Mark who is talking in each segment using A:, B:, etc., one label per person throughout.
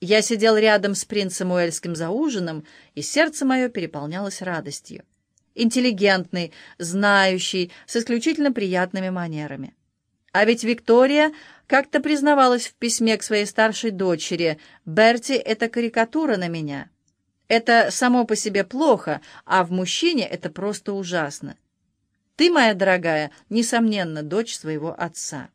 A: Я сидел рядом с принцем Уэльским за ужином, и сердце мое переполнялось радостью. Интеллигентный, знающий, с исключительно приятными манерами. А ведь Виктория как-то признавалась в письме к своей старшей дочери, «Берти — это карикатура на меня». Это само по себе плохо, а в мужчине это просто ужасно. Ты, моя дорогая, несомненно, дочь своего отца.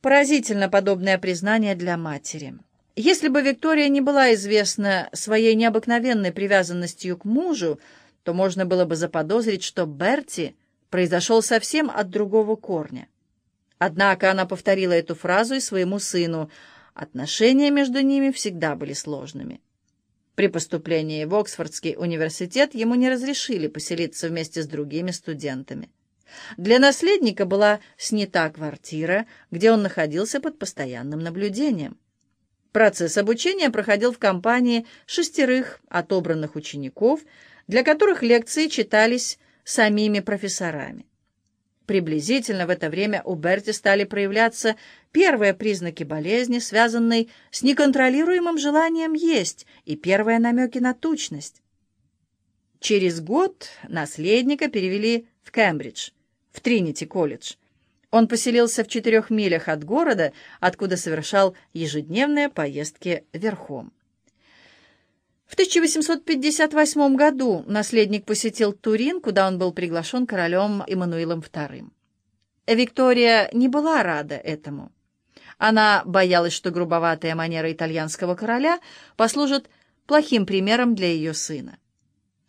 A: Поразительно подобное признание для матери. Если бы Виктория не была известна своей необыкновенной привязанностью к мужу, то можно было бы заподозрить, что Берти произошел совсем от другого корня. Однако она повторила эту фразу и своему сыну. Отношения между ними всегда были сложными. При поступлении в Оксфордский университет ему не разрешили поселиться вместе с другими студентами. Для наследника была снята квартира, где он находился под постоянным наблюдением. Процесс обучения проходил в компании шестерых отобранных учеников, для которых лекции читались самими профессорами. Приблизительно в это время у Берти стали проявляться первые признаки болезни, связанной с неконтролируемым желанием есть, и первые намеки на тучность. Через год наследника перевели в Кембридж, в Тринити-колледж. Он поселился в четырех милях от города, откуда совершал ежедневные поездки верхом. В 1858 году наследник посетил Турин, куда он был приглашен королем Эммануилом II. Виктория не была рада этому. Она боялась, что грубоватая манера итальянского короля послужит плохим примером для ее сына.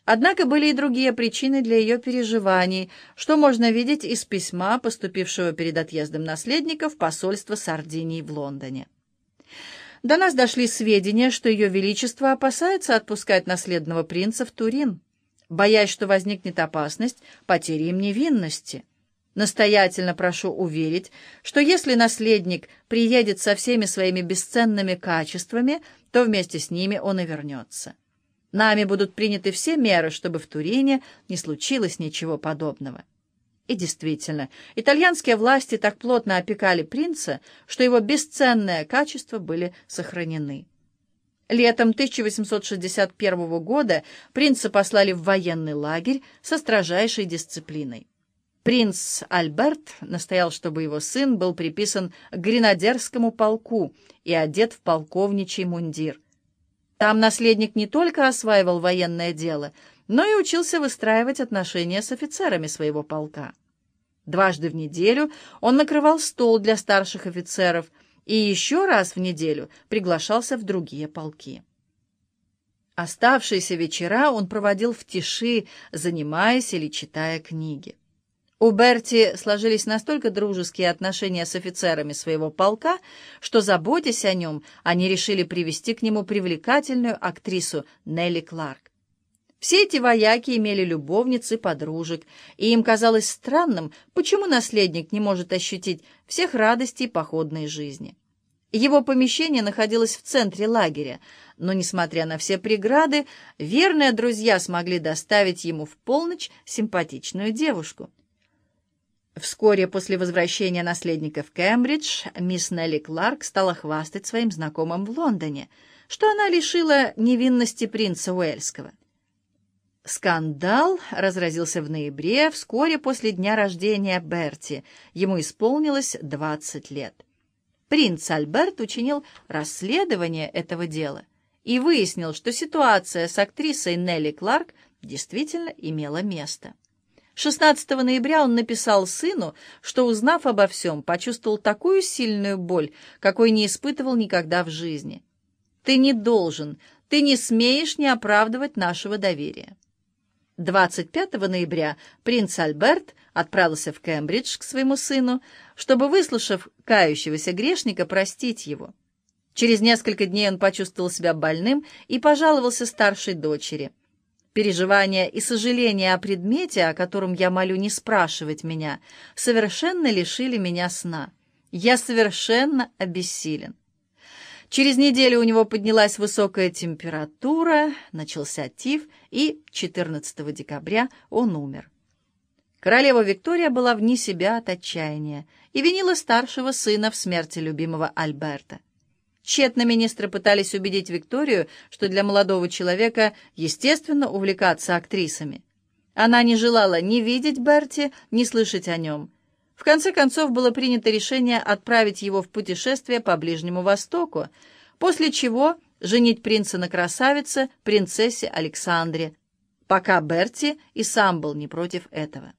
A: Однако были и другие причины для ее переживаний, что можно видеть из письма, поступившего перед отъездом наследника в посольство Сардинии в Лондоне. До нас дошли сведения, что Ее Величество опасается отпускать наследного принца в Турин, боясь, что возникнет опасность потери им невинности. Настоятельно прошу уверить, что если наследник приедет со всеми своими бесценными качествами, то вместе с ними он и вернется. Нами будут приняты все меры, чтобы в Турине не случилось ничего подобного. И действительно, итальянские власти так плотно опекали принца, что его бесценные качества были сохранены. Летом 1861 года принца послали в военный лагерь со строжайшей дисциплиной. Принц Альберт настоял, чтобы его сын был приписан к гренадерскому полку и одет в полковничий мундир. Там наследник не только осваивал военное дело, но и учился выстраивать отношения с офицерами своего полка. Дважды в неделю он накрывал стол для старших офицеров и еще раз в неделю приглашался в другие полки. Оставшиеся вечера он проводил в тиши, занимаясь или читая книги. У Берти сложились настолько дружеские отношения с офицерами своего полка, что, заботясь о нем, они решили привести к нему привлекательную актрису Нелли Кларк. Все эти вояки имели любовниц и подружек, и им казалось странным, почему наследник не может ощутить всех радостей походной жизни. Его помещение находилось в центре лагеря, но, несмотря на все преграды, верные друзья смогли доставить ему в полночь симпатичную девушку — Вскоре после возвращения наследника в Кембридж мисс Нелли Кларк стала хвастать своим знакомым в Лондоне, что она лишила невинности принца Уэльского. Скандал разразился в ноябре, вскоре после дня рождения Берти. Ему исполнилось 20 лет. Принц Альберт учинил расследование этого дела и выяснил, что ситуация с актрисой Нелли Кларк действительно имела место. 16 ноября он написал сыну, что, узнав обо всем, почувствовал такую сильную боль, какой не испытывал никогда в жизни. «Ты не должен, ты не смеешь не оправдывать нашего доверия». 25 ноября принц Альберт отправился в Кембридж к своему сыну, чтобы, выслушав кающегося грешника, простить его. Через несколько дней он почувствовал себя больным и пожаловался старшей дочери – Переживания и сожаления о предмете, о котором я молю не спрашивать меня, совершенно лишили меня сна. Я совершенно обессилен. Через неделю у него поднялась высокая температура, начался тиф, и 14 декабря он умер. Королева Виктория была вне себя от отчаяния и винила старшего сына в смерти любимого Альберта. Тщетно министры пытались убедить Викторию, что для молодого человека естественно увлекаться актрисами. Она не желала ни видеть Берти, ни слышать о нем. В конце концов было принято решение отправить его в путешествие по Ближнему Востоку, после чего женить принца на красавице, принцессе Александре, пока Берти и сам был не против этого.